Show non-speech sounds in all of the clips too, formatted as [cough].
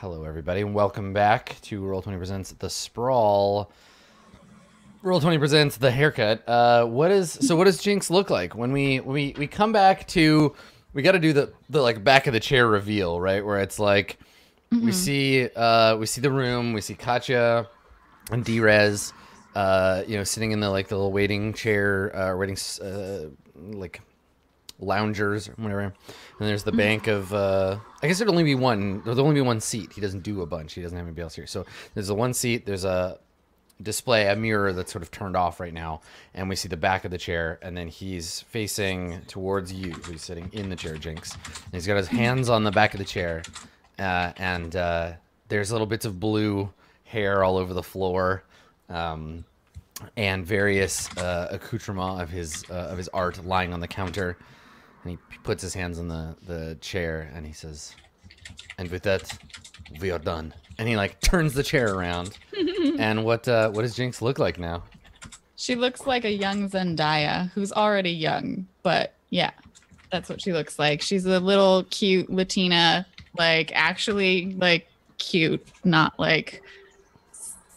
Hello, everybody, and welcome back to Roll Twenty Presents The Sprawl. Roll Twenty presents The Haircut. Uh, what is so? What does Jinx look like when we when we we come back to? We got to do the the like back of the chair reveal, right? Where it's like we see uh we see the room, we see Katya and Drez, uh, you know, sitting in the like the little waiting chair, uh, waiting uh, like loungers or whatever. And there's the bank of uh I guess there'd only be one there'd only be one seat. He doesn't do a bunch. He doesn't have anybody else here. So there's the one seat, there's a display, a mirror that's sort of turned off right now, and we see the back of the chair, and then he's facing towards you, who's sitting in the chair, Jinx. And he's got his hands on the back of the chair, uh, and uh, there's little bits of blue hair all over the floor. Um, and various uh, accoutrements of his uh, of his art lying on the counter, and he puts his hands on the the chair and he says, "And with that, we are done." And he like turns the chair around, [laughs] and what uh, what does Jinx look like now? She looks like a young Zendaya who's already young, but yeah, that's what she looks like. She's a little cute Latina, like actually like cute, not like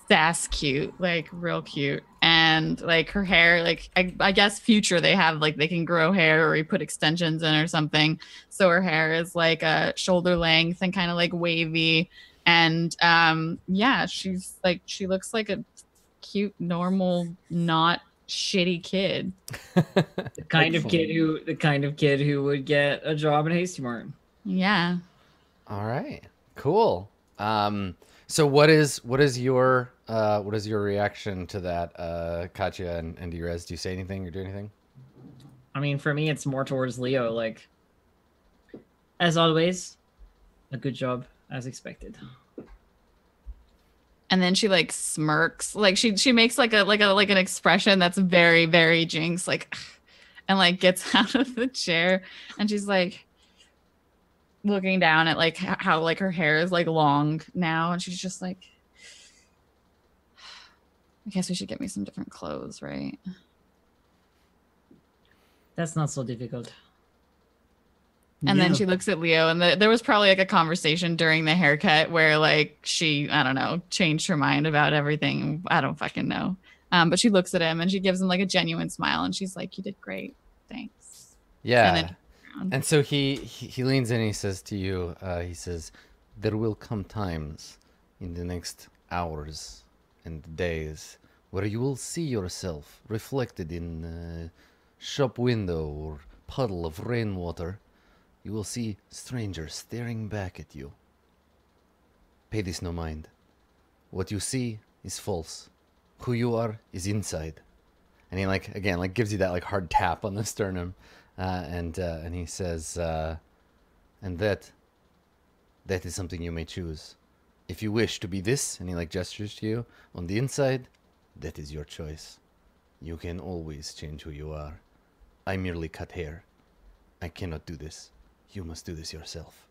sass cute, like real cute. And like her hair, like I, I guess future they have like they can grow hair or you put extensions in or something. So her hair is like a shoulder length and kind of like wavy. And um yeah, she's like she looks like a cute, normal, not shitty kid. [laughs] The kind of kid who the kind of kid who would get a job in Hasty Mart. Yeah. All right, cool. Um, so what is what is your uh, what is your reaction to that, uh, Katya and, and Drez? Do you say anything or do anything? I mean, for me, it's more towards Leo. Like, as always, a good job as expected. And then she like smirks. Like she she makes like a like a like an expression that's very, very jinx, like [sighs] and like gets [laughs] out of the chair and she's like looking down at like how like her hair is like long now and she's just like [sighs] I guess we should get me some different clothes, right? That's not so difficult. And then she looks at Leo, and the, there was probably like a conversation during the haircut where like she, I don't know, changed her mind about everything. I don't fucking know. Um, but she looks at him and she gives him like a genuine smile, and she's like, "You did great, thanks." Yeah. then- And so he, he he leans in and he says to you, uh, he says, "There will come times in the next hours and days where you will see yourself reflected in a shop window or puddle of rainwater. You will see strangers staring back at you. Pay this no mind. What you see is false. Who you are is inside." And he like again like gives you that like hard tap on the sternum uh, and uh, and he says, uh, and that that is something you may choose. If you wish to be this, and he like gestures to you on the inside, that is your choice. You can always change who you are. I merely cut hair. I cannot do this. You must do this yourself.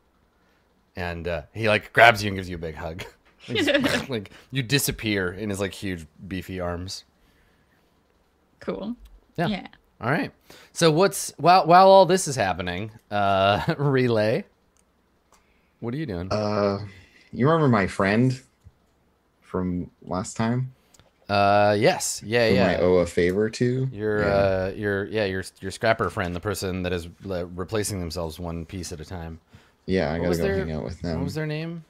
And uh, he like grabs you and gives you a big hug. [laughs] like, [laughs] like you disappear in his like huge beefy arms. Cool. Yeah. yeah. All right. So what's while while all this is happening, uh [laughs] relay. What are you doing? Uh, you remember my friend from last time? Uh yes. Yeah, Whom I owe a favor to. Your Yeah. uh your yeah, your your scrapper friend, the person that is replacing themselves one piece at a time. yeah, I what gotta go their- hang out with them. What was their name?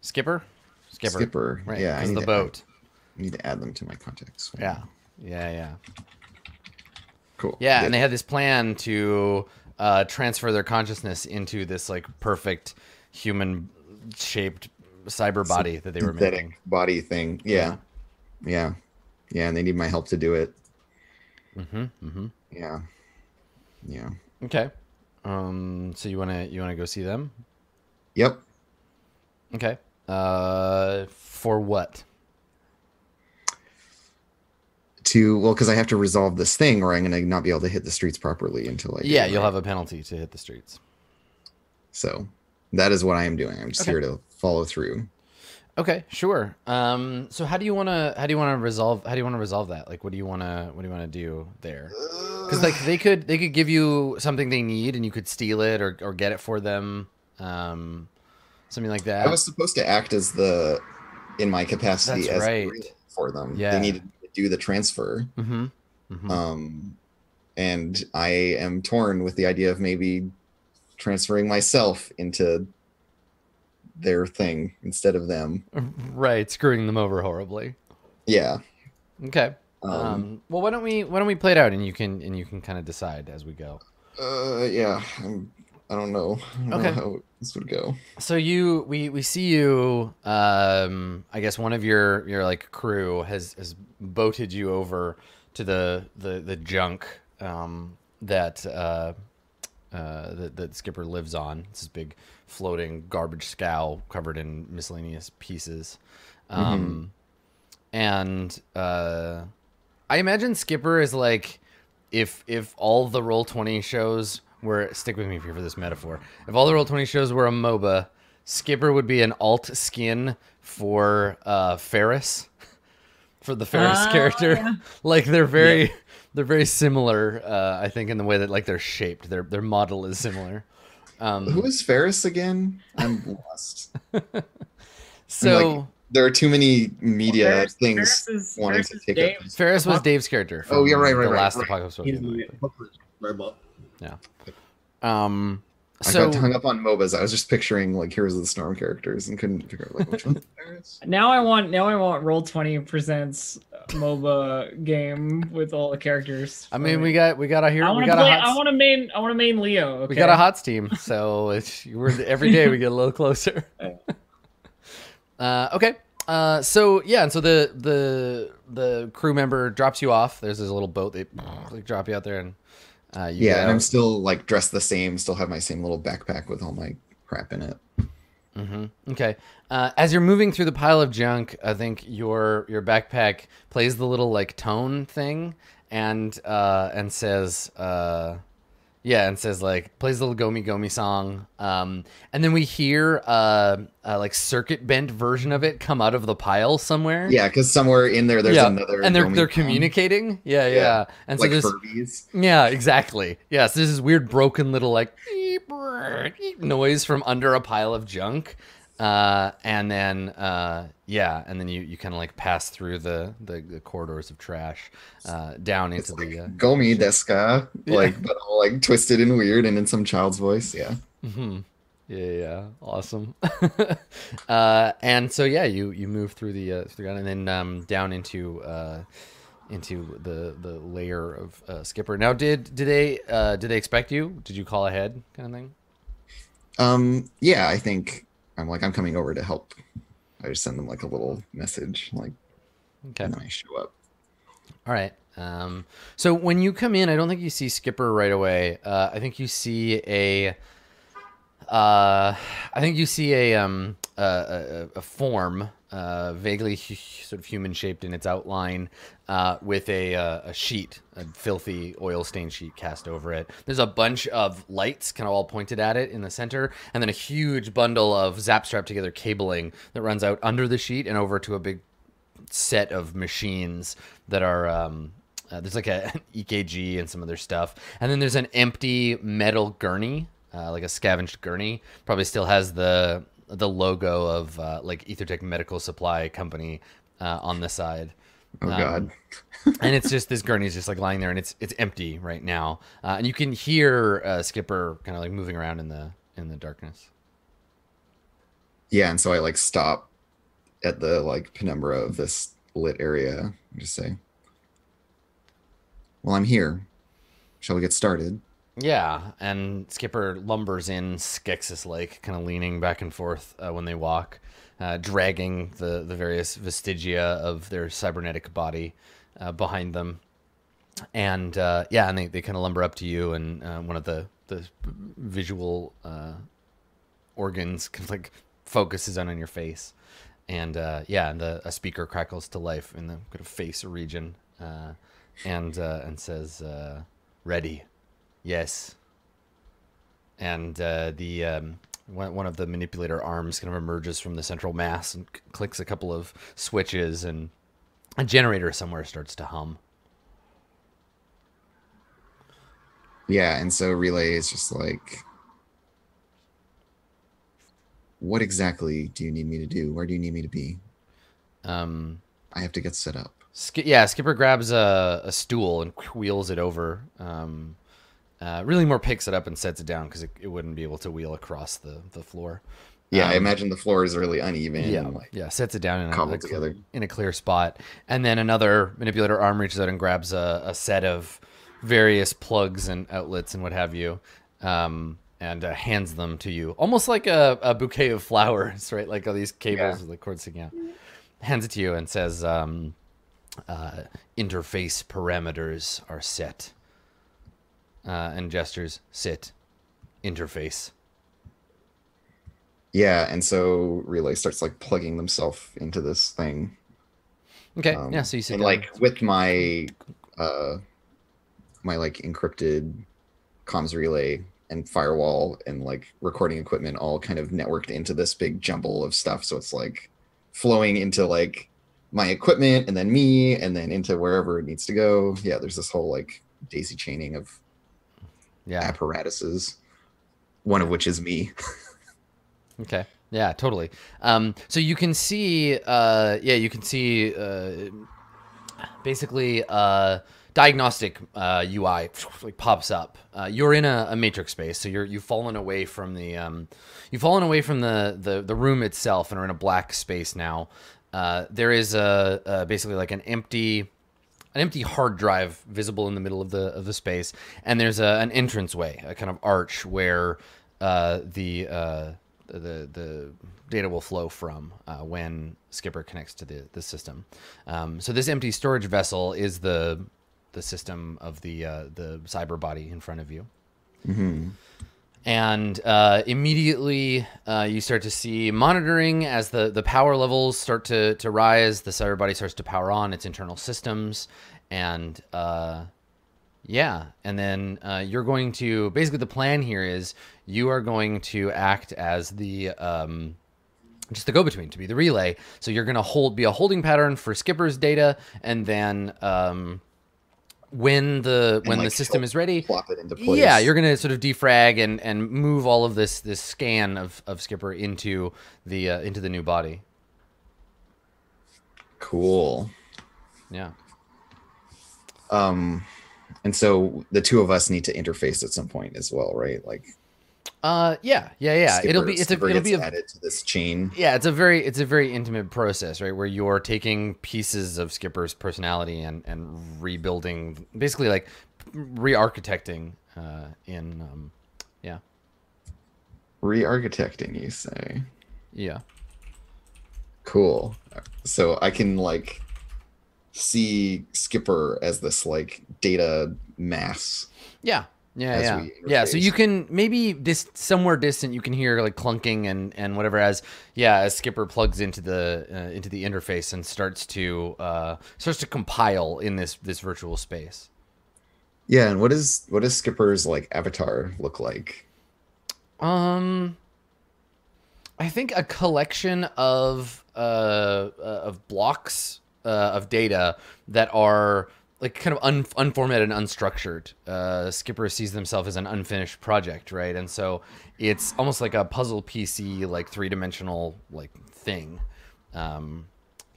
Skipper? Skipper. Skipper. Right. Yeah, I need the boat. Add, need to add them to my contacts. Yeah. Yeah, yeah. Cool. Yeah, Good. and they had this plan to uh, transfer their consciousness into this like perfect human shaped cyber body that they were making. body thing. Yeah. yeah, yeah, and they need my help to do it. Mm-hmm. Mm-hmm. Yeah, yeah. Okay. Um. So you wanna you wanna go see them? Yep. Okay. Uh. For what? To well, because I have to resolve this thing, or I'm gonna not be able to hit the streets properly until I. yeah, it, you'll right? have a penalty to hit the streets. So that is what I am doing. I'm just Okay. here to follow through. Okay, sure. Um. So how do you wanna how do you wanna resolve how do you wanna resolve that? Like, what do you wanna what do you wanna do there? Because like they could they could give you something they need and you could steal it or or get it for them. Um. something like that. I was supposed to act as the in my capacity That's as right. for them. Yeah. They needed to do the transfer. mm-hmm. hmm Um and I am torn with the idea of maybe transferring myself into their thing instead of them. right, screwing them over horribly. Yeah. Okay. Um, Um, well, why don't we why don't we play it out and you can and you can kind of decide as we go. uh yeah. I'm, I don't know. I don't Okay. know how this would go. So you we we see you. Um, I guess one of your your like crew has has boated you over to the the the junk um, that uh, uh, that, that Skipper lives on. It's this big floating garbage scow covered in miscellaneous pieces. Um, And uh, I imagine Skipper is like if if all the roll 20 shows were stick with me here for this metaphor if all the roll 20 shows were a moba skipper would be an alt skin for uh ferris [laughs] for the ferris Ah, character yeah. [laughs] like they're very they're very similar uh i think in the way that like they're shaped their their model is similar um Who is Ferris again? I'm lost. [laughs] so There are too many media Ferris- things Ferris is- wanting Ferris to take Dave. up. ferris was dave's character Oh, yeah, right, right, the right, last right. apocalypse He's Book. the robot. um I so got hung up on MOBAs. I was just picturing like Heroes of the Storm characters and couldn't figure out like which one's [laughs] Ferris. Now I want now I want Roll Twenty presents MOBA game with all the characters. I mean, we got we got a here I we want to got a hot I want to main. I want to main Leo. Okay? we got a hot team, so it's we're every day we get a little closer. [laughs] Uh, okay. Uh, so yeah, and so the the the crew member drops you off. There's this little boat. They like drop you out there, and uh, yeah, and I'm still like dressed the same. Still have my same little backpack with all my crap in it. Mm-hmm. Okay. Uh, as you're moving through the pile of junk, I think your your backpack plays the little like tone thing and uh, and says uh, yeah, and says like plays a little Gomi Gomi song. Um, and then we hear uh, a like circuit bent version of it come out of the pile somewhere. Yeah, because somewhere in there there's yeah, another. and they're Gomi they're song, communicating. Yeah, yeah. Yeah, And so there's Furbies. yeah, exactly. Yeah, so there's this weird broken little like noise from under a pile of junk. Uh, and then uh, yeah, and then you, you kind of like pass through the, the, the corridors of trash uh, down It's into like the uh, Gomi Deska, Yeah. like but all like twisted and weird and in some child's voice. Yeah. mhm. yeah yeah awesome [laughs] uh, and so yeah you you move through the uh, through the and then um, down into uh, into the the layer of uh, skipper now did did they uh, did they expect you did you call ahead kind of thing Um. Yeah, I think I'm like I'm coming over to help. I just send them like a little message, like, okay and then I show up. All right. Um, so when you come in, I don't think you see Skipper right away. Uh, I think you see a. Uh, I think you see a um a, a, a form, uh, vaguely sort of human shaped in its outline, uh, with a uh, a sheet, a filthy oil stained sheet cast over it. There's a bunch of lights, kind of all pointed at it in the center, and then a huge bundle of zap strapped together cabling that runs out under the sheet and over to a big set of machines that are um, uh, there's like a, [laughs] an EKG and some other stuff, and then there's an empty metal gurney, uh, like a scavenged gurney. Probably still has the the logo of uh, like Ethertech Medical Supply Company uh, on the side. Oh Um, God. and it's just this gurney is just like lying there, and it's it's empty right now, uh, and you can hear uh, Skipper kind of like moving around in the in the darkness. Yeah, and so I like stop at the like penumbra of this lit area and just say, "Well, I'm here. Shall we get started?" Yeah, and Skipper lumbers in Skeksis like, kind of leaning back and forth uh, when they walk, uh, dragging the, the various vestigia of their cybernetic body uh, behind them. And uh, yeah, and they, they kind of lumber up to you, and uh, one of the, the visual uh, organs [laughs] kind of like focuses on on your face. And yeah, and the, a speaker crackles to life in the kind of face region and, and says, Ready. Yes. And uh, the um, one, one of the manipulator arms kind of emerges from the central mass and clicks a couple of switches, and a generator somewhere starts to hum. Yeah, and so relay is just like, what exactly do you need me to do? Where do you need me to be? Um, I have to get set up. Sk- yeah, Skipper grabs a, a stool and wheels it over. Um, uh, really more picks it up and sets it down because it, it wouldn't be able to wheel across the, the floor. Yeah, I Um, imagine the floor is really uneven. Yeah, and, like, yeah, sets it down in a, together. in a clear spot, and then another manipulator arm reaches out and grabs a, a set of various plugs and outlets and what have you, um, and uh, hands them to you, almost like a, a bouquet of flowers, [laughs] right? Like all these cables with the cords sticking out. Hands it to you and says, um, uh, "Interface parameters are set," uh, and gestures, "Sit, interface." yeah, and so Relay starts like plugging themselves into this thing. Okay, Um, yeah. So you sit and down. like with my uh my like encrypted comms relay and firewall and like recording equipment all kind of networked into this big jumble of stuff so it's like flowing into like my equipment and then me and then into wherever it needs to go yeah there's this whole like daisy chaining of yeah. apparatuses one of which is me [laughs] Okay. Yeah, totally. Um, so you can see, uh, yeah, you can see uh, basically uh, diagnostic uh, UI like pops up. Uh, you're in a, a matrix space, so you're you've fallen away from the um, you've fallen away from the, the the room itself and are in a black space now. Uh, there is a, a basically like an empty an empty hard drive visible in the middle of the of the space, and there's a, an entranceway, a kind of arch where uh, the uh, the the data will flow from uh, when Skipper connects to the the system. Um, so this empty storage vessel is the the system of the uh, the cyber body in front of you hmm and uh, immediately uh, you start to see monitoring as the, the power levels start to, to rise the cyber body starts to power on its internal systems. And uh, yeah and then uh, you're going to basically the plan here is you are going to act as the um, just the go-between to be the relay. So you're going to hold be a holding pattern for skipper's data and then um, when the when the system is ready plop it into place yeah, you're gonna sort of defrag and and move all of this this scan of, of Skipper into the uh, into the new body. cool Yeah. um and so the two of us need to interface at some point as well right like Uh. Yeah. Yeah. Yeah. it'll be it's a, it'll be a added to this chain yeah it's a very it's a very intimate process right where you're taking pieces of Skipper's personality and and rebuilding basically like re-architecting uh, in um, yeah re-architecting you say yeah cool so i can like see skipper as this like data mass Yeah. Yeah, yeah, yeah. So you can maybe dis- somewhere distant, you can hear like clunking and and whatever as yeah, as Skipper plugs into the uh, into the interface and starts to uh, starts to compile in this this virtual space. yeah and what is what does skipper's like avatar look like Um, I think a collection of uh, uh of blocks uh, of data that are like kind of un- unformatted and unstructured. Uh, Skipper sees themselves as an unfinished project, right? And so it's almost like a puzzle PC, like three dimensional like thing. Um,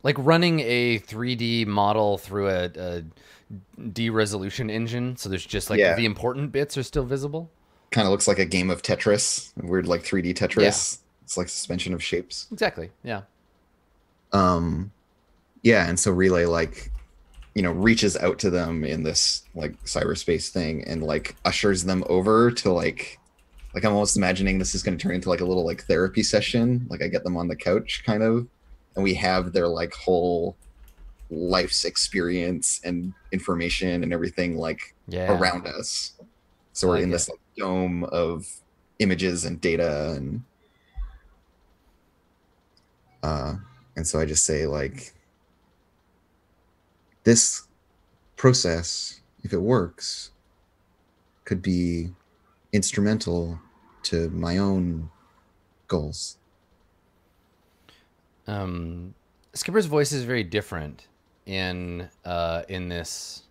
like running a 3D model through a, a de-resolution engine, so there's just like Yeah. the important bits are still visible. kind of looks like a game of tetris weird like 3d tetris it's like suspension of shapes Exactly. Yeah. um yeah and so relay like you know reaches out to them in this like cyberspace thing and like ushers them over to like like i'm almost imagining this is going to turn into like a little like therapy session like i get them on the couch kind of and we have their like whole life's experience and information and everything like Yeah. around us so we're Like in it. this like, dome of images and data and uh and so i just say like this process if it works could be instrumental to my own goals um, Skipper's voice is very different in uh, in this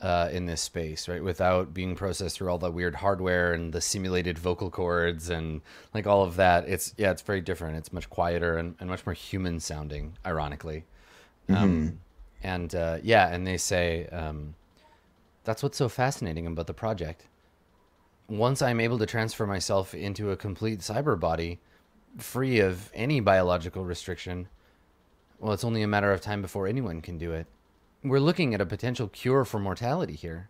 uh, in this space, right? Without being processed through all the weird hardware and the simulated vocal cords and like all of that. It's yeah, it's very different. It's much quieter and, and much more human sounding, ironically. Um, and uh, yeah, and they say um, that's what's so fascinating about the project. Once I'm able to transfer myself into a complete cyber body, free of any biological restriction, well, it's only a matter of time before anyone can do it. We're looking at a potential cure for mortality here.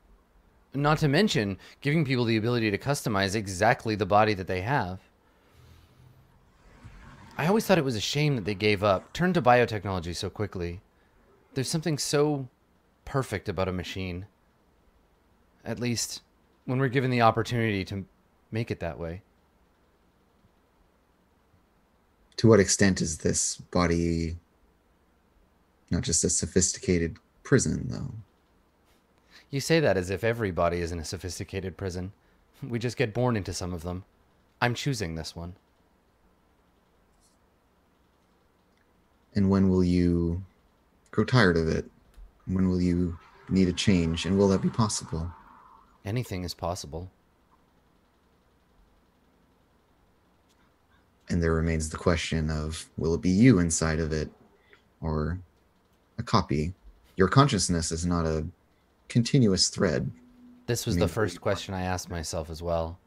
Not to mention giving people the ability to customize exactly the body that they have. I always thought it was a shame that they gave up, turned to biotechnology so quickly. There's something so perfect about a machine. At least when we're given the opportunity to make it that way. To what extent is this body not just a sophisticated prison, though? You say that as if every body is in a sophisticated prison. We just get born into some of them. I'm choosing this one. And when will you grow tired of it? When will you need a change? And will that be possible? Anything is possible. And there remains the question of will it be you inside of it or a copy? Your consciousness is not a continuous thread. This was I the first question I asked myself as well.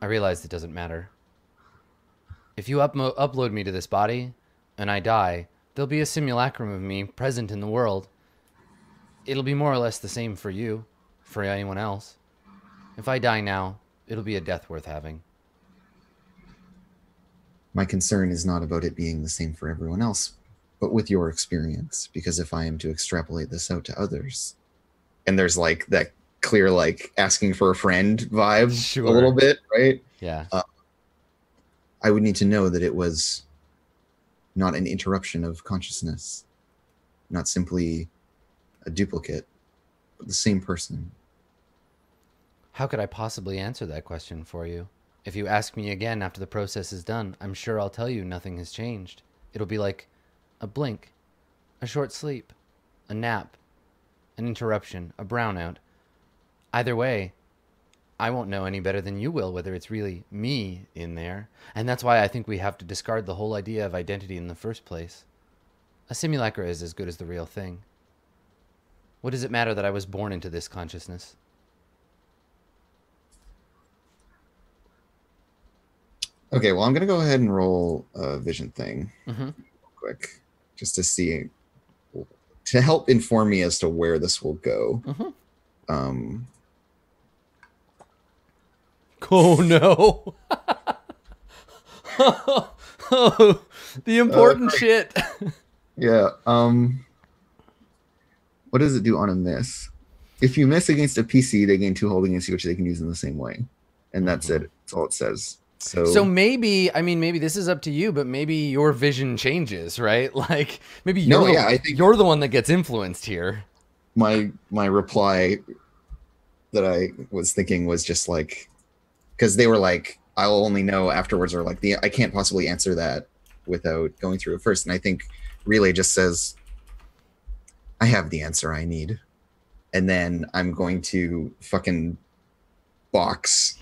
I realized it doesn't matter. If you upload me to this body and I die, there'll be a simulacrum of me present in the world. It'll be more or less the same for you, for anyone else. If I die now, it'll be a death worth having. My concern is not about it being the same for everyone else, but with your experience. Because if I am to extrapolate this out to others, and there's like that clear, like asking for a friend vibe Sure. a little bit, right? Yeah. Uh, I would need to know that it was not an interruption of consciousness, not simply a duplicate, but the same person. How could I possibly answer that question for you? If you ask me again after the process is done, I'm sure I'll tell you nothing has changed. It'll be like a blink, a short sleep, a nap, an interruption, a brownout. Either way, I won't know any better than you will whether it's really me in there. And that's why I think we have to discard the whole idea of identity in the first place. A simulacra is as good as the real thing. What does it matter that I was born into this consciousness? Okay, well, I'm gonna go ahead and roll a vision thing Mm-hmm. real quick, just to see, to help inform me as to where this will go. Mhm. Um, Oh no. oh, [laughs] the important great. shit. yeah. Um, what does it do on a miss? If you miss against a PC, they gain two hold against you, which they can use in the same way, and that's Mhm. it. That's all it says. So, So maybe, I mean, maybe this is up to you, but maybe your vision changes, right? [laughs] Like maybe you're, No, the, yeah, I think- you're the one that gets influenced here. my my reply that I was thinking was just like because they were like I'll only know afterwards or like the I can't possibly answer that without going through it first. And I think relay just says I have the answer I need. And then I'm going to fucking box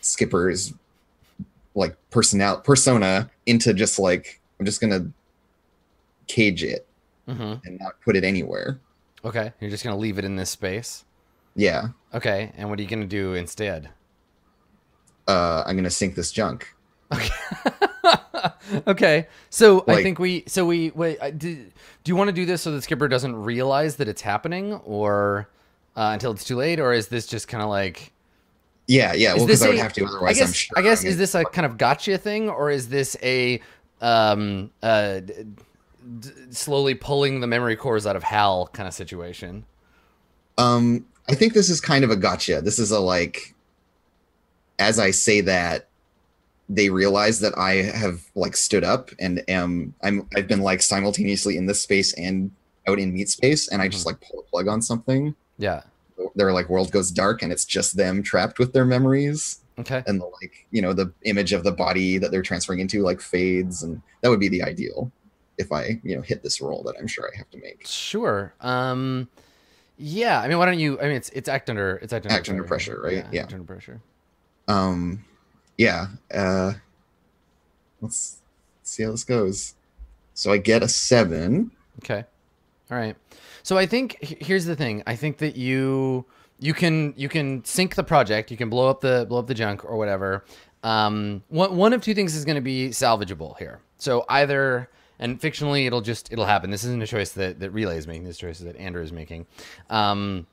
skipper's like personnel persona into just like I'm just gonna cage it hmm and not put it anywhere. Okay, you're just gonna leave it in this space. yeah. Okay, and what are you gonna do instead? Uh, I'm gonna sink this junk. okay, [laughs] okay. so I think we, so we, wait, I, do, do you want to do this so the skipper doesn't realize that it's happening, or uh, until it's too late, or is this just kind of like? Yeah, yeah. Well, because I would have to. Otherwise, I guess. I'm sure. I guess I'm is this a kind of gotcha thing, or is this a um uh slowly pulling the memory cores out of Hal kind of situation? Um, I think this is kind of a gotcha. This is a like, as I say that, they realize that I have like stood up and am I'm I've been like simultaneously in this space and out in meat space, and I just like pull a plug on something. Yeah. Their like world goes dark, and it's just them trapped with their memories. Okay. and the like you know the image of the body that they're transferring into like fades and that would be the ideal if i you know hit this roll that i'm sure i have to make Sure. Um, Yeah, I mean, why don't you? I mean, it's it's act under it's act under, Act under pressure, right? Yeah. act under pressure. Um, yeah. Uh, let's see how this goes. So I get a seven. Okay. All right. So I think here's the thing. I think that you you can you can sink the project. You can blow up the blow up the junk or whatever. Um, one one of two things is going to be salvageable here. So either and fictionally it'll just it'll happen. This isn't a choice that that Relay is making. This choice that Andrew is making. Um,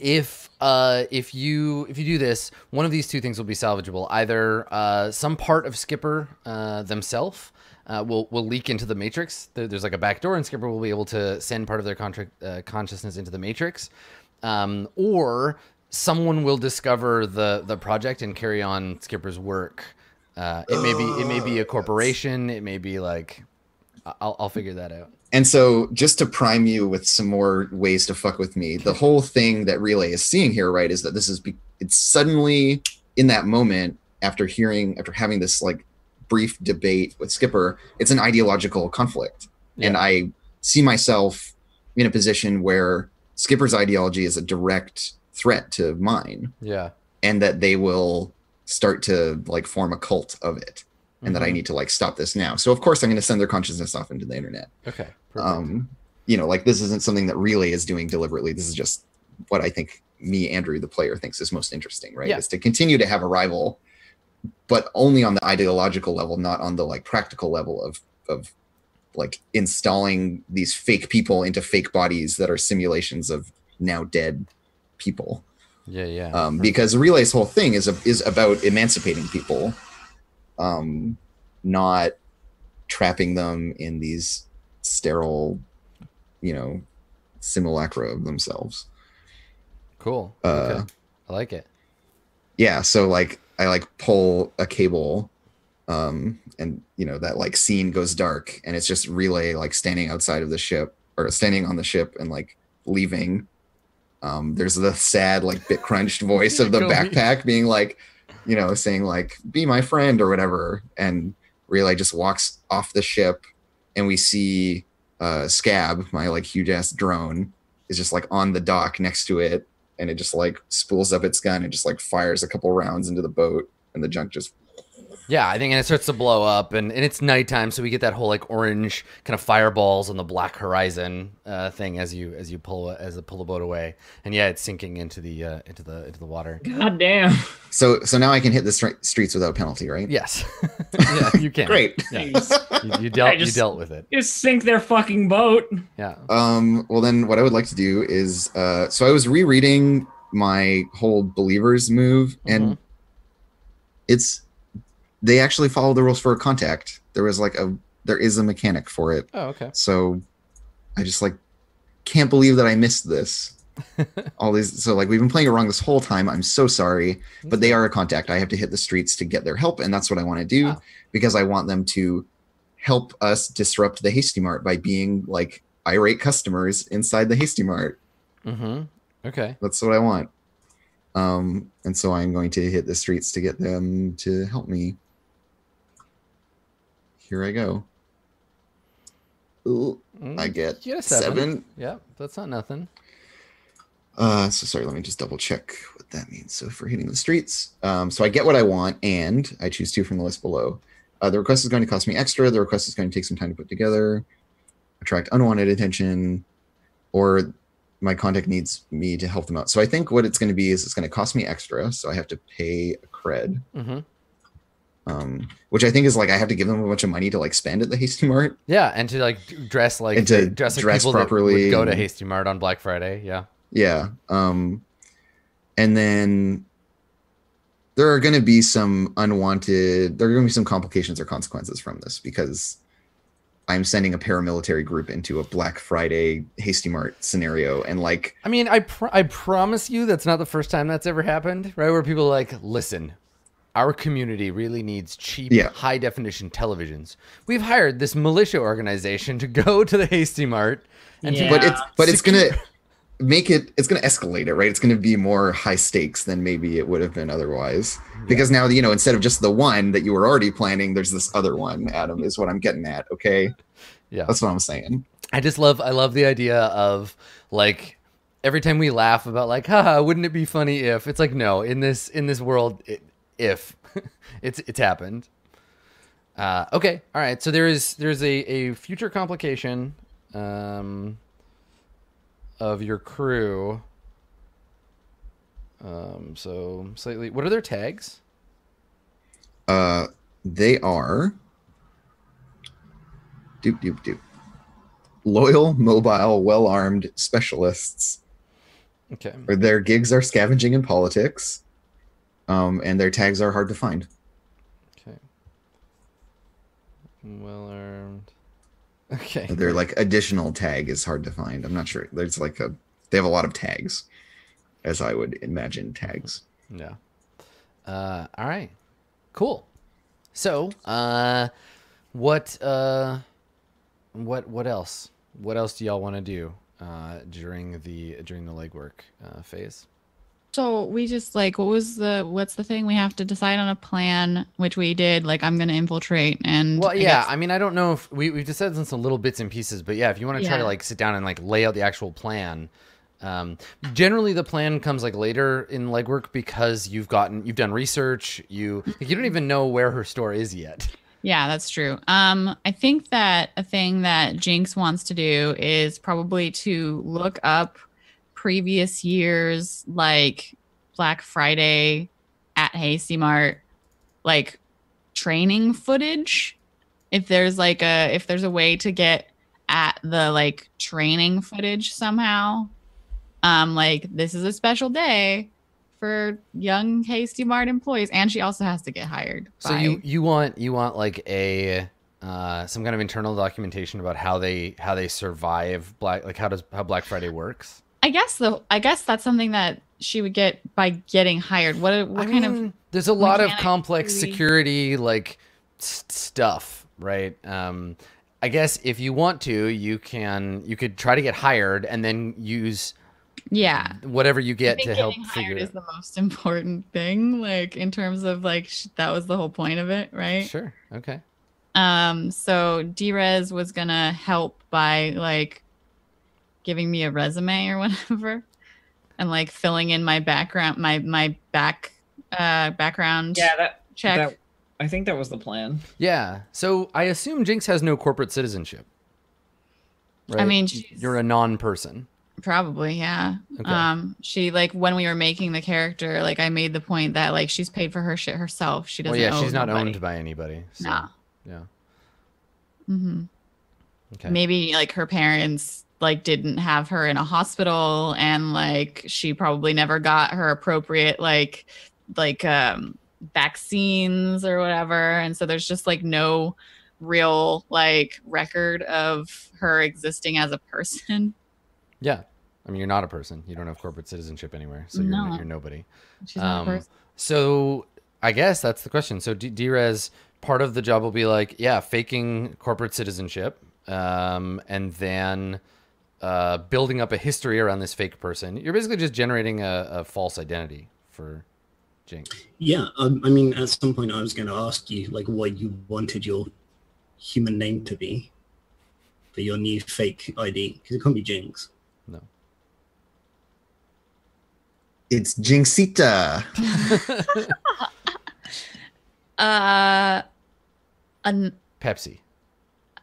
if uh if you if you do this one of these two things will be salvageable. Either uh some part of skipper uh themselves uh, will will leak into the matrix. There, there's like a back door and skipper will be able to send part of their contract uh, consciousness into the matrix. Um or someone will discover the the project and carry on skipper's work. Uh it may be it may be a corporation. It may be like i'll, I'll figure that out And so, just to prime you with some more ways to fuck with me, the whole thing that Relay is seeing here, right, is that this is be- it's suddenly in that moment after hearing after having this like brief debate with Skipper, it's an ideological conflict, and I see myself in a position where Skipper's ideology is a direct threat to mine, yeah. And that they will start to like form a cult of it, and that I Mhm. need to like stop this now. So of course I'm going to send their consciousness off into the internet okay perfect. um you know like this isn't something that relay is doing deliberately this is just what i think me andrew the player thinks is most interesting right Yeah. is to continue to have a rival but only on the ideological level not on the like practical level of of like installing these fake people into fake bodies that are simulations of now dead people yeah yeah um, because relay's whole thing is a, is about emancipating people um, not trapping them in these sterile you know simulacra of themselves Cool. Uh, okay. I like it. yeah so like i like pull a cable um and you know that like scene goes dark and it's just relay like standing outside of the ship or standing on the ship and like leaving um there's the sad like bit crunched voice of the [laughs] backpack being like you know saying like be my friend or whatever and relay just walks off the ship and we see uh scab my like huge ass drone is just like on the dock next to it and it just like spools up its gun and just like fires a couple rounds into the boat and the junk just Yeah, I think and it starts to blow up, and, and it's nighttime, so we get that whole like orange kind of fireballs on the black horizon uh, thing as you as you pull as you pull the boat away, and yeah, it's sinking into the uh, into the into the water. God damn. so so now i can hit the stre- streets without penalty right Yes, [laughs] [laughs] yeah, you can. great Yeah. You, you dealt just- you dealt with it. Just sink their fucking boat. Yeah. um well then what i would like to do is uh so i was rereading my whole believers move and Mhm. it's they actually follow the rules for a contact. There was like a there is a mechanic for it. Oh, okay. so i just like can't believe that i missed this. [laughs] All these so like we've been playing it wrong this whole time. I'm so sorry. But they are a contact. I have to hit the streets to get their help and that's what i want to do Ah. because i want them to help us disrupt the hasty mart by being like irate customers inside the hasty mart. Mm-hmm. Okay. that's what i want. Um and so i'm going to hit the streets to get them to help me here i go Ooh, I Mm, get a seven. seven. Yeah, that's not nothing. Uh, so sorry, let me just double check what that means. So for hitting the streets, um, so I get what I want, and I choose two from the list below. Uh, the request is going to cost me extra. The request is going to take some time to put together, attract unwanted attention, or my contact needs me to help them out. So I think what it's going to be is it's going to cost me extra, so I have to pay a cred, Mm-hmm. Um, which I think is like I have to give them a bunch of money to like spend at the Hasty Mart. Yeah, and to like dress like And to dress like dress properly go to Hasty Mart on Black Friday. Yeah. Yeah. Um and then there are going to be some unwanted there are going to be some complications or consequences from this because I'm sending a paramilitary group into a Black Friday Hasty Mart scenario and like I mean, I pr- I promise you that's not the first time that's ever happened, right? Where people are like, listen, our community really needs cheap, Yeah. high definition televisions. We've hired this militia organization to go to the Hasty Mart and to Yeah. but it's but it's gonna make it it's going to escalate it, right? It's going to be more high stakes than maybe it would have been otherwise. Because now, you know, instead of just the one that you were already planning, there's this other one, Adam, is what I'm getting at, okay? yeah. That's what I'm saying. I just love I love the idea of like every time we laugh about like, haha, wouldn't it be funny if? It's like no, in this in this world, it, if [laughs] it's it's happened. Uh, okay, all right. So there is there's a a future complication um, of your crew. Um, so slightly. What are their tags? Uh, they are. Doop doop doop. Loyal, mobile, well armed specialists. Okay. Or Their gigs are scavenging and politics. Um, and their tags are hard to find. Okay. Well armed. [laughs] Okay. Their like additional tag is hard to find. I'm not sure. There's like a they have a lot of tags, as I would imagine tags. Yeah. Uh, all right. Cool. So, uh, what, uh, what, what else? What else do y'all want to do uh, during the during the legwork uh, phase? So we just like what was the what's the thing we have to decide on a plan, which we did. Like I'm gonna infiltrate and Well, I yeah. guess- I mean, I don't know if we we've decided on some little bits and pieces, but yeah, if you want to try to like sit down and like lay out the actual plan. Um, generally, the plan comes like later in legwork because you've gotten you've done research. You like, you don't even know where her store is yet. Yeah, that's true. Um, I think that a thing that Jinx wants to do is probably to look up previous years, like Black Friday at Hasty Mart, like training footage. If there's like a if there's a way to get at the like training footage somehow, um, like this is a special day for young Hasty Mart employees, and she also has to get hired. So by- you you want you want like a uh, some kind of internal documentation about how they how they survive black like how does how Black Friday works? I guess the I guess that's something that she would get by getting hired. What what I kind mean, of there's a lot of complex do we- security like s- stuff, right? Um, I guess if you want to, you can you could try to get hired and then use yeah? whatever you I get think to help getting figure hired it. is the most important thing. Like in terms of like sh- that was the whole point of it, right? Sure. Okay. Um. So Drez was gonna help by like giving me a resume or [laughs] whatever, and like filling in my background, my my back uh background Yeah, that, check. that I think that was the plan. Yeah. So I assume Jinx has no corporate citizenship. I mean, she's- you're a non-person. Probably, yeah. Okay. Um, she like when we were making the character, like I made the point that like she's paid for her shit herself. She doesn't. yeah, owe she's not nobody. owned by anybody. So, Nah. Yeah. hmm Okay. Maybe like her parents like didn't have her in a hospital, and like she probably never got her appropriate like like um vaccines or whatever, and so there's just like no real like record of her existing as a person. [laughs] Yeah. I mean, you're not a person. You don't have corporate citizenship anywhere, so you're No. you're nobody. She's not Um, a person. So I guess that's the question. So D- Drez, part of the job will be like, yeah, faking corporate citizenship, um, and then uh, building up a history around this fake person. You're basically just generating a, a false identity for Jinx. Yeah, um, I mean, at some point I was going to ask you, like, what you wanted your human name to be for your new fake ID, because it can't be Jinx. No. It's Jinxita. [laughs] Uh, an Pepsi.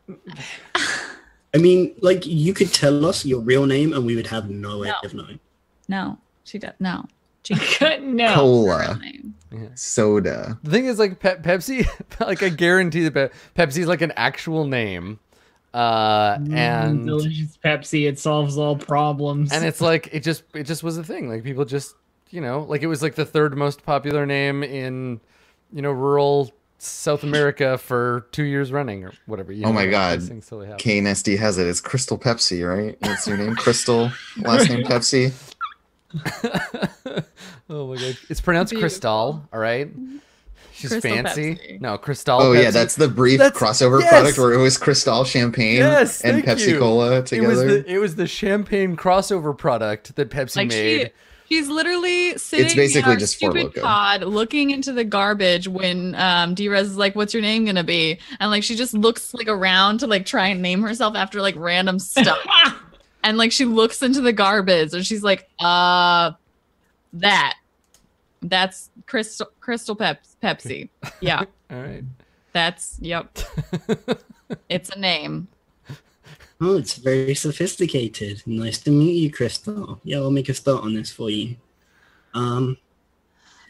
[laughs] I mean, like, you could tell us your real name and we would have no way No. of knowing. no, she does no. She [laughs] no. real Cola. name. Soda. The thing is, like Pe- Pepsi, [laughs] like I guarantee that Pe- Pepsi's like an actual name, uh, Mm, and delicious Pepsi. It solves all problems. and it's like it just it just was a thing. Like people just you know like it was like the third most popular name in you know rural South America for two years running or whatever. You Oh know, my God. these things totally. KNSD has it. It's Crystal Pepsi, right? That's your name? Crystal. [laughs] Last name Pepsi. [laughs] oh my god, it's pronounced Beautiful. Cristal. All right, she's Crystal fancy. Pepsi. No, Cristal. Oh, yeah. That's the brief That's- crossover yes! product where it was Cristal champagne Yes, and Pepsi you. Cola it was together. the it was the champagne crossover product that Pepsi Like made. she, she's literally sitting it's basically in our just Four stupid pod, looking into the garbage when um Drez is like, "What's your name gonna be?" And like she just looks like around to like try and name herself after like random stuff. [laughs] and like she looks into the garbage and she's like, uh, that, that's Crystal Crystal Pep- Pepsi. Yeah, [laughs] All right. that's yep. [laughs] It's a name. Oh, it's very sophisticated. Nice to meet you, Crystal. Yeah, I'll make a start on this for you. Um,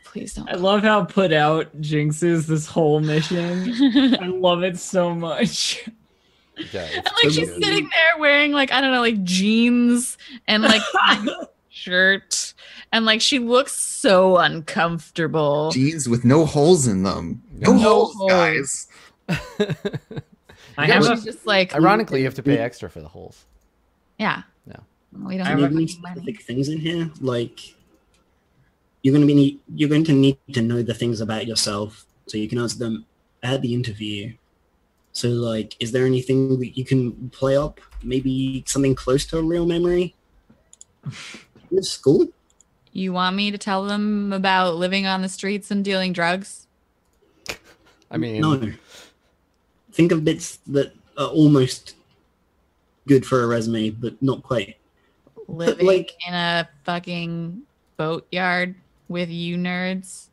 Please don't. I love how put out Jinx is this whole mission. [laughs] I love it so much. Yeah, And like she's cute. sitting there wearing like I don't know like jeans and like [laughs] shirt and like she looks so uncomfortable. Jeans with no holes in them. No, No holes, holes. guys. [laughs] I Yeah, have a she's just like Ironically, you have to pay extra for the holes. yeah. No. We don't I have any any specific things in here, like you're going to be need, you're going to need to know the things about yourself so you can answer them at the interview. So, like, is there anything that you can play up? Maybe something close to a real memory. [laughs] In school? You want me to tell them about living on the streets and dealing drugs? [laughs] I mean, no. Think of bits that are almost good for a resume, but not quite. Living like- in a fucking boatyard with you nerds.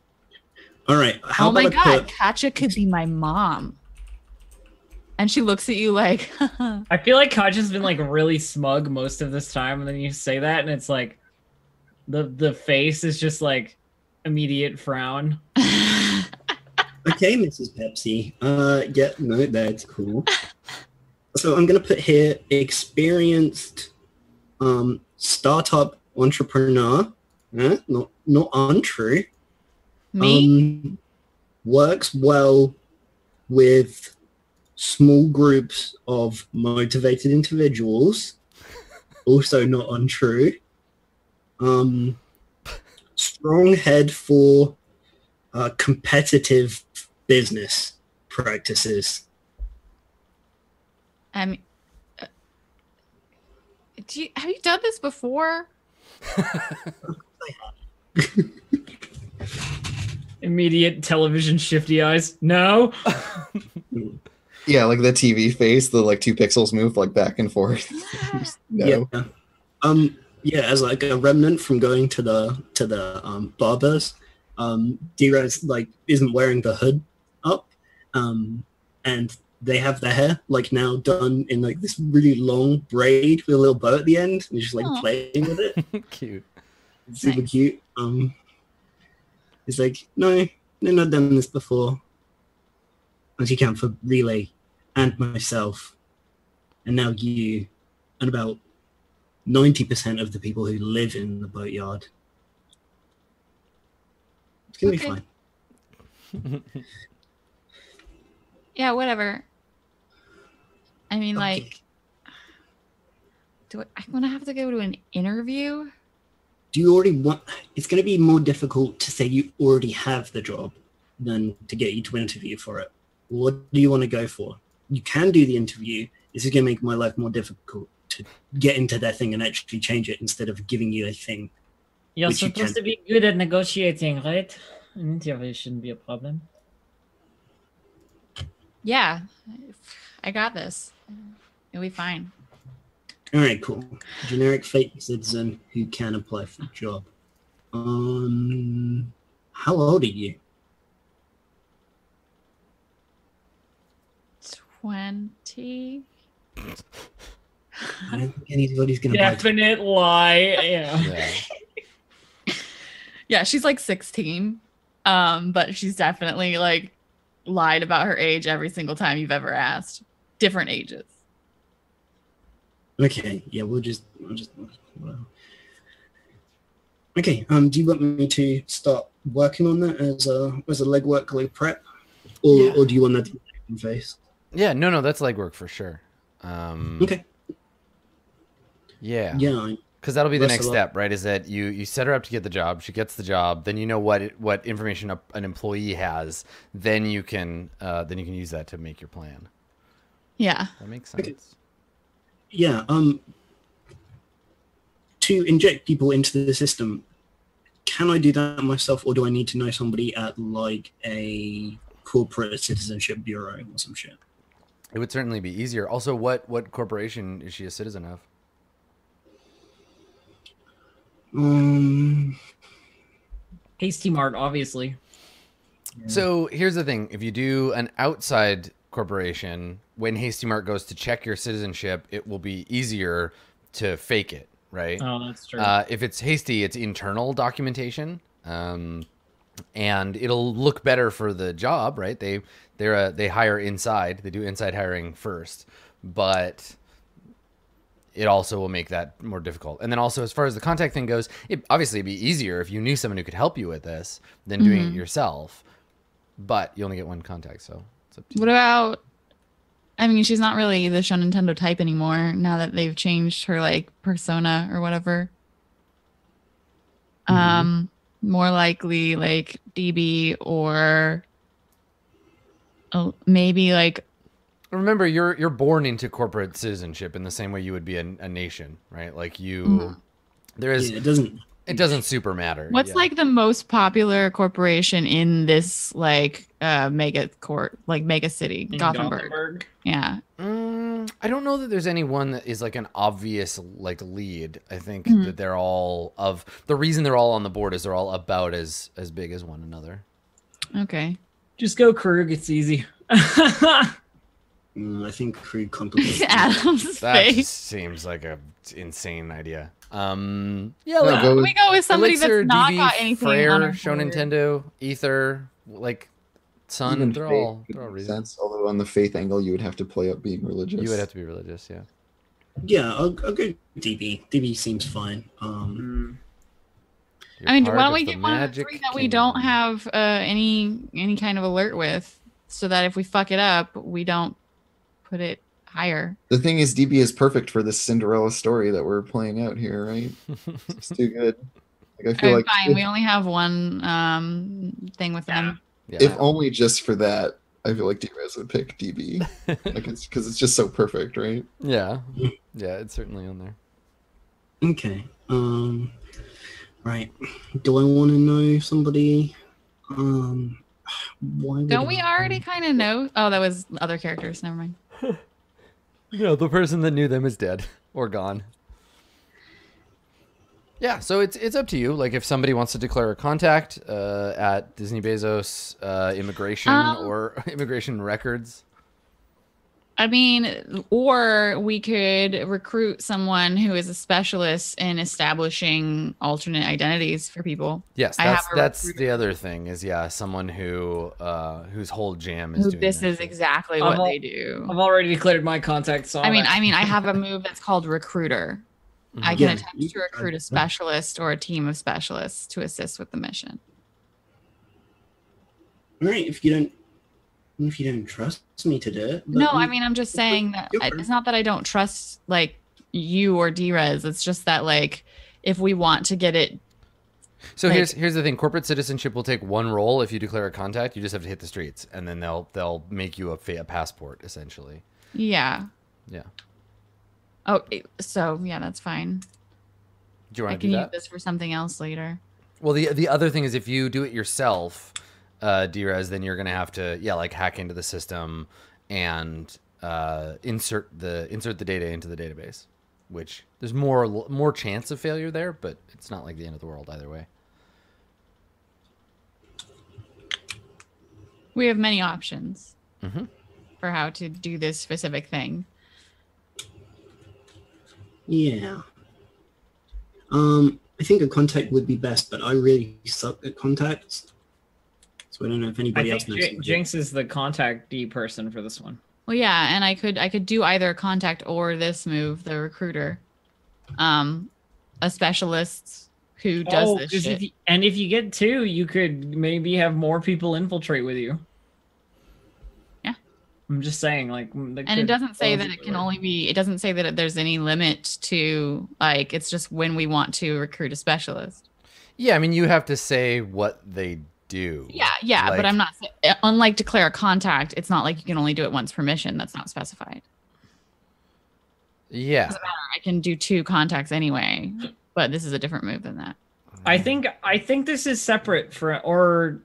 All right. How oh my about god, put- Katya could be my mom. And she looks at you like [laughs] I feel like Kaja's been like really smug most of this time, and then you say that, and it's like the the face is just like immediate frown. [laughs] Okay, Mrs. Pepsi. Uh, yeah, no, that's cool. So I'm gonna put here experienced, um, startup entrepreneur. Eh? Not not untrue. me. Um, works well with small groups of motivated individuals. also not untrue. Um, strong head for uh, competitive business practices. I mean, uh, do you, have you done this before? [laughs] Immediate television shifty eyes. No. [laughs] Yeah, like the TV face, the like two pixels move like back and forth. [laughs] no. Yeah. Um. Yeah, as like a remnant from going to the to the um, barbers, um, Drez like isn't wearing the hood up, um, and they have their hair like now done in like this really long braid with a little bow at the end, and just like Aw. playing with it. [laughs] cute. It's super Nice. cute. Um, it's like no, they've not done this before. As you count for relay and myself, and now you, and about ninety percent of the people who live in the boatyard. It's gonna Okay. be fine. [laughs] Yeah, whatever. I mean, Okay. like, do I, I'm gonna have to go to an interview? Do you already want? It's gonna be more difficult to say you already have the job than to get you to interview for it. What do you want to go for? You can do the interview. This is gonna make my life more difficult to get into that thing and actually change it instead of giving you a thing. You're Which you supposed can- to be good at negotiating, right? An interview shouldn't be a problem. Yeah, I got this. It'll be fine. All right, cool. Generic fake citizen who can apply for the job. Um, how old are you? Twenty. I don't think anybody's gonna buy. Definite lie. [laughs] Yeah. Yeah. Yeah, she's like 16. Um, but she's definitely like lied about her age every single time you've ever asked. Different ages. Okay, yeah, we'll just, we'll just. Well. Okay, um, do you want me to start working on that as a as a legwork like prep, or Yeah. or do you want that to in face? Yeah, no, no, that's legwork for sure. Um, Okay, Yeah. yeah, I- Because that'll be the next step, right? Is that you you set her up to get the job, she gets the job, then you know what it, what information a, an employee has, then you can uh, then you can use that to make your plan. Yeah. That makes sense. yeah. Um, to inject people into the system, can I do that myself, or do I need to know somebody at like a corporate citizenship bureau or some shit? It would certainly be easier. Also, what what corporation is she a citizen of? Um, Hasty Mart, obviously. So here's the thing: if you do an outside corporation, when Hasty Mart goes to check your citizenship, it will be easier to fake it, right? Oh, that's true. Uh, if it's hasty, it's internal documentation, um, and it'll look better for the job, right? They they're a, they hire inside, they do inside hiring first, but it also will make that more difficult. And then also, as far as the contact thing goes, it obviously it'd be easier if you knew someone who could help you with this than doing it yourself. But you only get one contact, so it's up to you. What about? I mean, she's not really the show Nintendo type anymore now that they've changed her like persona or whatever. Mhm. Um, more likely like DB or oh, maybe like Remember, you're you're born into corporate citizenship in the same way you would be a, a nation, right? Like you, Mhm. there is yeah, it doesn't. it doesn't super matter. what's yeah. like the most popular corporation in this like uh mega court like mega city In Gothenburg. Yeah. Mm, I don't know that there's any one that is like an obvious like lead. I think Mhm. that they're all of the reason they're all on the board is they're all about as as big as one another. Okay. Just go Krug. It's easy. [laughs] Mm, I think Krug [laughs] complicates. things. Adam's That face. just seems like a insane idea. Um, yeah, No, like go with- we go with somebody Elixir, that's not DB, got anything Freyr, on her Show? Nintendo, Ether, like Sun. Even they're faith all they're all make reasonable. sense. Although on the faith angle, you would have to play up being religious. You would have to be religious, yeah. Yeah, I'll, I'll go DB. DB seems fine. Um. You're I mean, why don't we the get one of the Magic three that we don't have uh, any any kind of alert with, so that if we fuck it up, we don't put it higher. The thing is, DB is perfect for this Cinderella story that we're playing out here, right? It's too [laughs] good. Like I feel Okay, like fine. if, we only have one um thing with them. Yeah. if only just for that, I feel like Drez would pick DB. [laughs] like it's because it's just so perfect, right? yeah, yeah, it's certainly on there. okay. Um, right. Do I want to know somebody? Um, why? Don't we I- already kind of know? Oh, that was other characters. Never mind. No, the person that knew them is dead [laughs] or gone. Yeah, so it's it's up to you. Like if somebody wants to declare a contact uh, at Disney Bezos uh, immigration Um, or [laughs] immigration records. I mean, or we could recruit someone who is a specialist in establishing alternate identities for people. Yes, that's that's the other thing is yeah, someone who uh, whose whole jam is Who doing this that is exactly I'm what al- they do. I've already declared my contact. So I mean, I'm mean, I have a [laughs] move that's called recruiter. I Mhm. can Yeah, attempt to recruit a specialist or a team of specialists to assist with the mission. All right. If you don't, if you didn't trust me to do it. but No, I mean, I'm just saying that Go I- it's not that I don't trust like you or Drez. It's just that like if we want to get it, So Like- here's here's the thing: corporate citizenship will take one role if you declare a contact. You just have to hit the streets, and then they'll they'll make you a, fa- a passport essentially. yeah. Yeah. Oh, so yeah, that's fine. Do you I want to can do use this for something else later. Well, the the other thing is if you do it yourself, uh, Drez, then you're gonna have to yeah like hack into the system and uh, insert the insert the data into the database, which there's more more chance of failure there, but it's not like the end of the world either way. We have many options Mhm. for how to do this specific thing. Yeah. Um, I think a contact would be best, but I really suck at contacts. So I don't know if anybody think else knows. J- Jinx is the contact D person for this one. Well, yeah, and I could I could do either contact or this move, the recruiter, um, a specialist who does Oh, this 'cause shit. If you, and if you get two, you could maybe have more people infiltrate with you. Yeah. I'm just saying, like, and it doesn't say that it can only be. It doesn't say that there's any limit to like. It's just when we want to recruit a specialist. Yeah, I mean you have to say what they do. Yeah, yeah, Like- but I'm not. Unlike declare a contact, it's not like you can only do it once per mission. That's not specified. Yeah. I can do two contacts anyway, but this is a different move than that. I think I think this is separate for or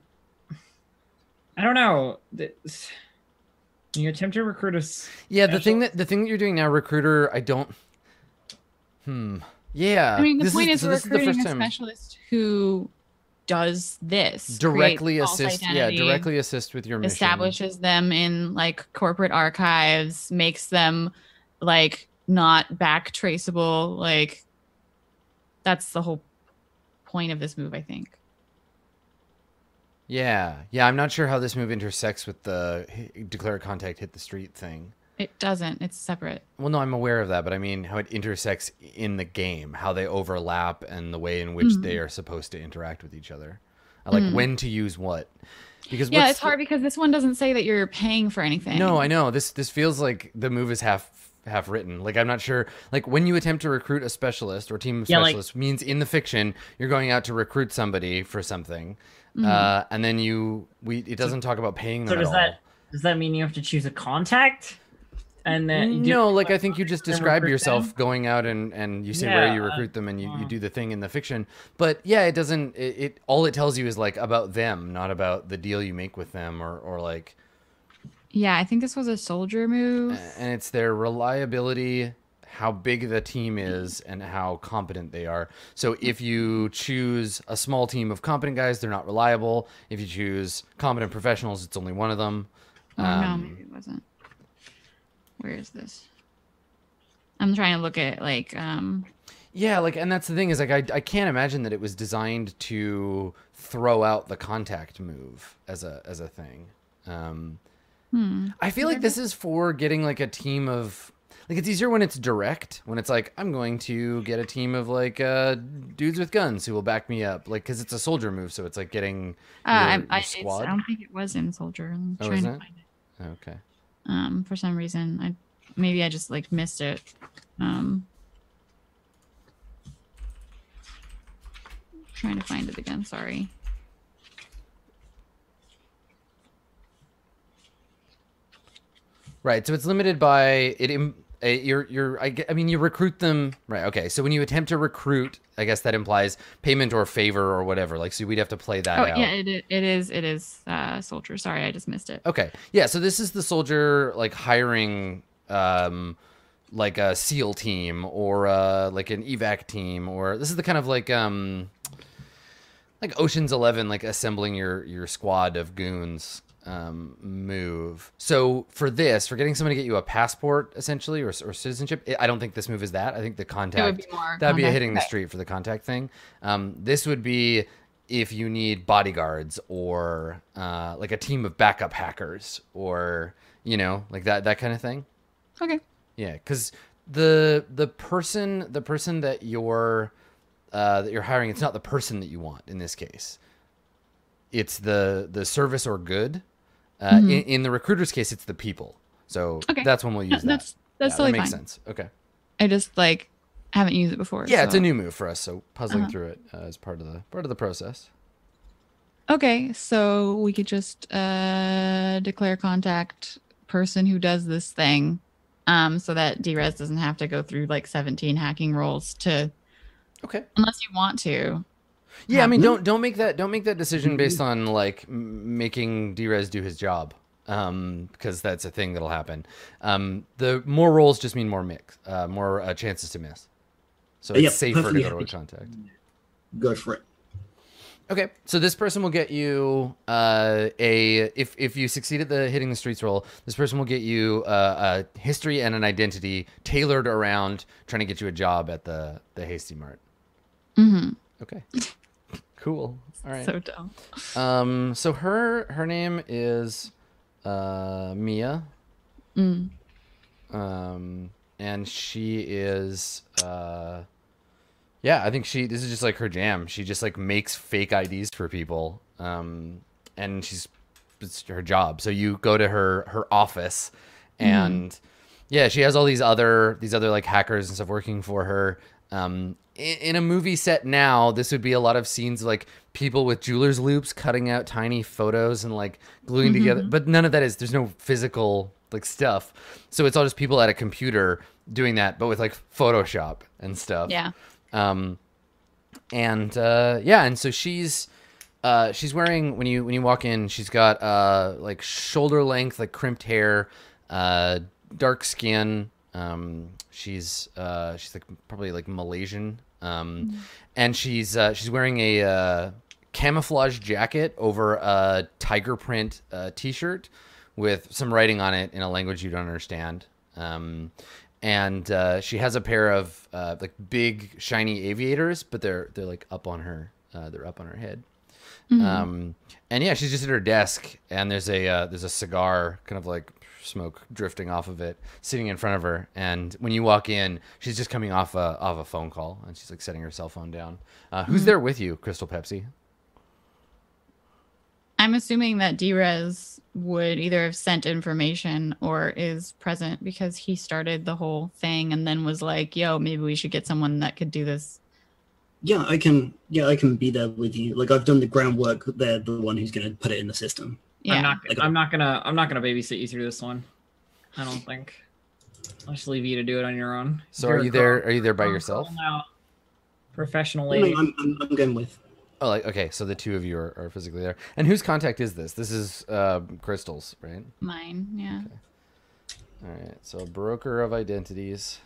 I don't know. This- You attempt to recruit a s- Yeah, the thing that the thing that you're doing now, recruiter, I don't. Hmm. Yeah. I mean, the this point is, so we're this is the recruiting first a time specialist who does this directly assist. Yeah, directly assist with your mission. establishes them in like corporate archives, makes them like not back traceable. Like that's the whole point of this move, I think. Yeah, yeah. I'm not sure how this move intersects with the declare contact, hit the street thing. It doesn't. It's separate. Well, no, I'm aware of that, but I mean how it intersects in the game, how they overlap, and the way in which they are supposed to interact with each other, like Mm. when to use what. Because Yeah, it's hard because this one doesn't say that you're paying for anything. No, I know this. This feels like the move is half half written. Like I'm not sure. Like when you attempt to recruit a specialist or team of Yeah, like- specialists means in the fiction you're going out to recruit somebody for something, Mm-hmm. uh, and then you we it doesn't talk about paying them So at does all. that does that mean you have to choose a contact? And then do- no, like I think you just and describe yourself them? going out and and you say where you recruit them and you, you uh, do the thing in the fiction. But yeah, it doesn't. It, it all it tells you is like about them, not about the deal you make with them or or like Yeah, I think this was a soldier move. and it's their reliability, how big the team is, and how competent they are. So if you choose a small team of competent guys, they're not reliable. If you choose competent professionals, it's only one of them. Oh no, Um, maybe it wasn't. Where is this? I'm trying to look at like um Yeah, like, and that's the thing is like I I can't imagine that it was designed to throw out the contact move as a as a thing. Um, hmm. I feel like this is for getting like a team of like it's easier when it's direct when it's like I'm going to get a team of like uh dudes with guns who will back me up like because it's a soldier move so it's like getting Uh, your, I, your I. I don't think it was in soldier. I'm Oh, trying to find it. okay. Um, for some reason, I maybe I just like missed it. Um, trying to find it again. Sorry. Right, so it's limited by it. im- You're, you're. I, I mean, you recruit them. Right. Okay. So when you attempt to recruit, I guess that implies payment or favor or whatever. Like, so we'd have to play that Oh out. yeah, it, it is. It is uh, soldier. Sorry, I just missed it. Okay. Yeah. So this is the soldier like hiring, um, like a SEAL team or uh, like an evac team, or this is the kind of like um, like Ocean's Eleven, like assembling your your squad of goons um move so for this for getting someone to get you a passport essentially or, or citizenship i don't think this move is that i think the contact It would be. That'd be a hitting the street for the contact thing. Um, this would be if you need bodyguards or uh, like a team of backup hackers or you know like that that kind of thing. Okay. Yeah, because the the person the person that you're uh, that you're hiring, it's not the person that you want in this case. It's the the service or good. Uh, in, in the recruiter's case, it's the people. So Mm-hmm. Okay. that's when we'll use that. that's that's Yeah, totally that makes fine. sense. Okay. I just like haven't used it before. Yeah, it's a new move for us, so puzzling Uh-huh. through it uh, is part of the part of the process. Okay, so we could just uh, declare contact person who does this thing, um, so that Drez doesn't have to go through like 17 hacking rolls to, Okay. unless you want to. Yeah, I mean, don't don't make that don't make that decision based on like m- making Drez do his job, um, because that's a thing that'll happen. Um, the more rolls just mean more mix, uh, more uh, chances to miss. So it's Yep, safer to perfectly go to a happy. contact. Go for it. Okay, so this person will get you uh, a if if you succeed at the hitting the streets roll, this person will get you uh, a history and an identity tailored around trying to get you a job at the the Hasty Mart. Mm-hmm. Okay, cool. All right. So dumb. Um, so her her name is uh, Mia, Mm. um, and she is uh, yeah, I think she this is just like her jam. She just like makes fake IDs for people, um, and she's it's her job. So you go to her her office, and yeah, she has all these other these other like hackers and stuff working for her. Um, in, in a movie set now, this would be a lot of scenes like people with jeweler's loupes cutting out tiny photos and like gluing together. But none of that is. There's no physical like stuff. So it's all just people at a computer doing that, but with like Photoshop and stuff. Yeah. Um, and uh, yeah, and so she's uh, she's wearing when you when you walk in, she's got uh, like shoulder length, like crimped hair, uh, dark skin, Um, she's uh, she's like probably like Malaysian, um, and she's uh, she's wearing a uh, camouflage jacket over a tiger print uh, T-shirt with some writing on it in a language you don't understand. Um, and uh, she has a pair of uh, like big shiny aviators, but they're they're like up on her uh, they're up on her head. Um, and yeah, she's just at her desk, and there's a uh, there's a cigar, kind of like smoke drifting off of it, sitting in front of her. And when you walk in, she's just coming off a off a phone call, and she's like setting her cell phone down. Uh, who's there with you, Crystal Pepsi? I'm assuming that Drez would either have sent information or is present because he started the whole thing and then was like, "Yo, maybe we should get someone that could do this." Yeah, I can. Yeah, I can be there with you. Like I've done the groundwork. They're the one who's going to put it in the system. Yeah. I'm not. Like- I'm not gonna. I'm not gonna babysit you through this one. I don't think. I'll just leave you to do it on your own. So You're are you there? Are you there by I'm yourself? Professionally, No, no. I'm, I'm, I'm going with. Oh, like okay, so the two of you are, are physically there. And whose contact is this? This is uh, Crystal's, right? Mine, yeah. All right. So broker of identities.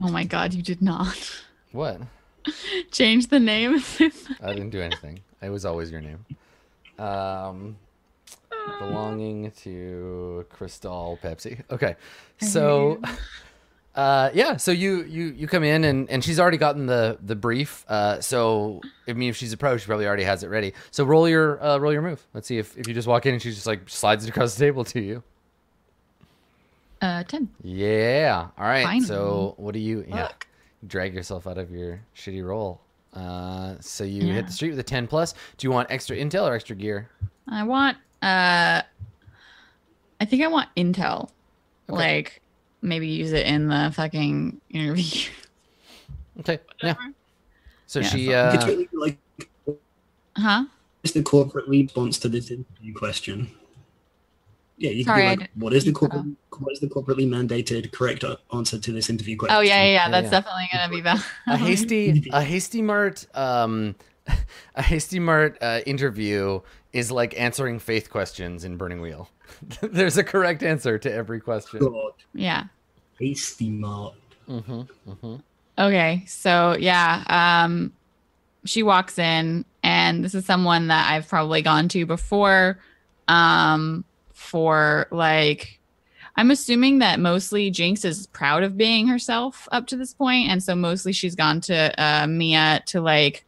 Oh my god, you did not What? [laughs] change the name. I didn't do anything. It was always your name. Um, belonging to Crystal Pepsi. Okay, so, [laughs] uh, yeah. So you you you come in and and she's already gotten the the brief. Uh, so I mean, if she's approached, she probably already has it ready. So roll your uh, roll your move. Let's see if if you just walk in and she just like slides it across the table to you. Uh, ten. Yeah. All right. So what do you? Yeah. Fuck. Drag yourself out of your shitty roll. Uh, so you Yeah. hit the street with a ten plus. Do you want extra intel or extra gear? I want. Uh, I think I want intel. Okay. Like maybe use it in the fucking interview. [laughs] Okay. Yeah. So Yeah, she. so- Uh, like huh? what's the corporate response to this interview question? Yeah, you Sorry, I be like, what is the corporate what is the corporately mandated correct answer to this interview question? Oh yeah, yeah, yeah. Yeah, That's yeah. definitely gonna be valid. [laughs] a hasty [laughs] a hasty mart um [laughs] a hasty mart uh, interview is like answering faith questions in burning wheel there's a correct answer to every question God, yeah. hasty mart. mm-hmm, mm-hmm. Okay, so yeah, um, she walks in, and this is someone that I've probably gone to before, um, for like, I'm assuming that mostly Jinx is proud of being herself up to this point, and so mostly she's gone to uh, Mia to like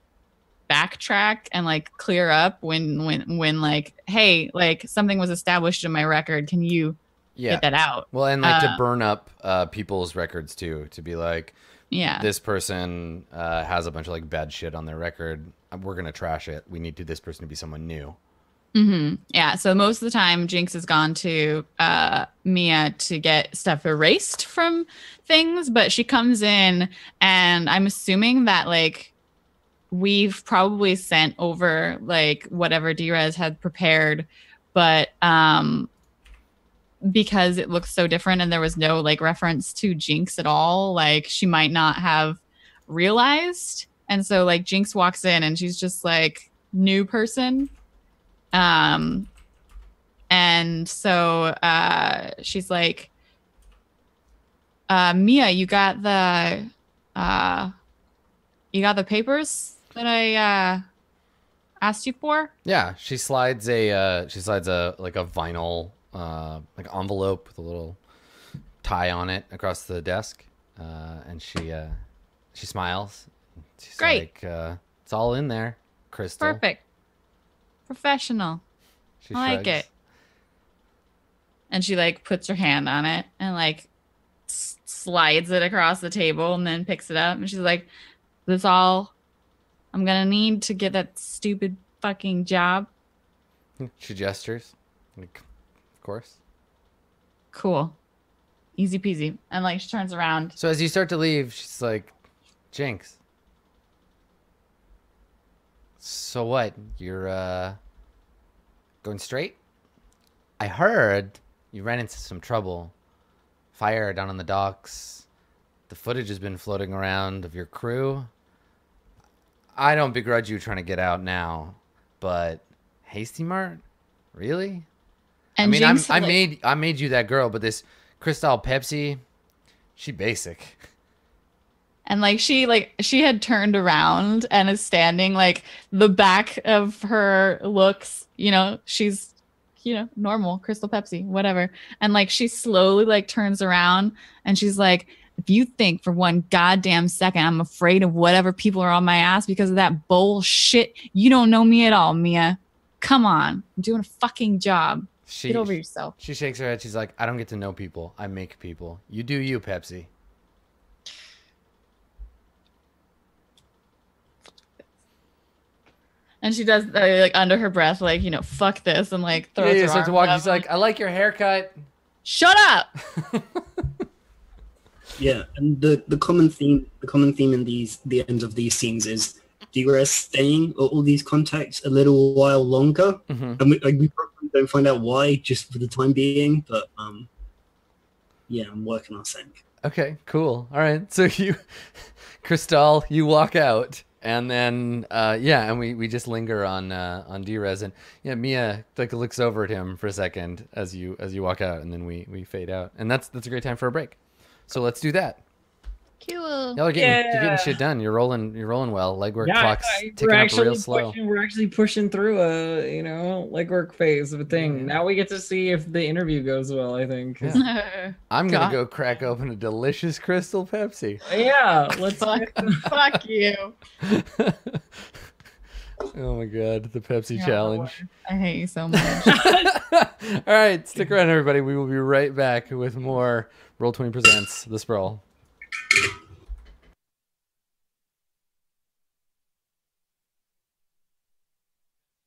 backtrack and like clear up when when when like, hey, like something was established in my record, can you yeah. get that out? well and like to Uh, burn up uh people's records too to be like Yeah, this person uh has a bunch of like bad shit on their record. We're gonna trash it. We need to this person to be someone new hmm Yeah. So most of the time, Jinx has gone to uh, Mia to get stuff erased from things, but she comes in, and I'm assuming that like we've probably sent over like whatever Drez had prepared, but um, because it looks so different and there was no like reference to Jinx at all, like she might not have realized. And so like Jinx walks in and she's just like new person um and so uh she's like uh mia you got the uh you got the papers that i uh asked you for Yeah, she slides a uh, she slides a like a vinyl uh, like envelope with a little tie on it across the desk, uh, and she uh, she smiles. She's Great. like, uh, "It's all in there, Crystal." perfect professional. She I like it. and she like puts her hand on it and like s- slides it across the table and then picks it up. And she's like this all i'm gonna need to get that stupid fucking job. She gestures, like, of course. cool. Easy peasy. And like she turns around. So as you start to leave, she's like, "Jinx." So what? You're uh going straight? I heard you ran into some trouble. Fire down on the docks. The footage has been floating around of your crew. I don't begrudge you trying to get out now, but Hasty Mart? Really? And I mean, I'm, I made I made you that girl, but this Crystal Pepsi, she basic. [laughs] and like she like she had turned around and is standing like the back of her looks you know she's you know normal crystal pepsi whatever and like she slowly like turns around and she's like if you think for one goddamn second i'm afraid of whatever people are on my ass because of that bullshit you don't know me at all mia come on i'm doing a fucking job She get over yourself she shakes her head. She's like, I don't get to know people. I make people. You do you, Pepsi. And she does uh, like under her breath like you know fuck this and like Yeah, throws yeah, her starts arms walking. up. He's like, I like your haircut. shut up [laughs] Yeah, and the the common theme the common theme in these the ends of these scenes is Degres staying at all these contacts a little while longer, Mhm. and we, like, we probably don't find out why just for the time being. But um, yeah, I'm working on sync. Okay, cool. All right. So you, [laughs] Crystal, you walk out, and then uh, yeah, and we, we just linger on uh, on Drez, and yeah, Mia like looks over at him for a second as you as you walk out, and then we we fade out, and that's that's a great time for a break. So let's do that. Cool Y'all are getting you're getting shit done. You're rolling you're rolling well. Legwork Yeah, clocks I- ticking we're up actually real slow. pushing, we're actually pushing through a you know legwork phase of a thing. Yeah. Now we get to see if the interview goes well. I think. 'cause- [laughs] I'm gonna go crack open a delicious Crystal Pepsi. Yeah, let's. fuck, [laughs] fuck you [laughs] oh my god, the Pepsi Yeah, challenge. I hate you so much. All right, stick around, everybody. We will be right back with more Roll Twenty Presents The Sprawl. Thank you.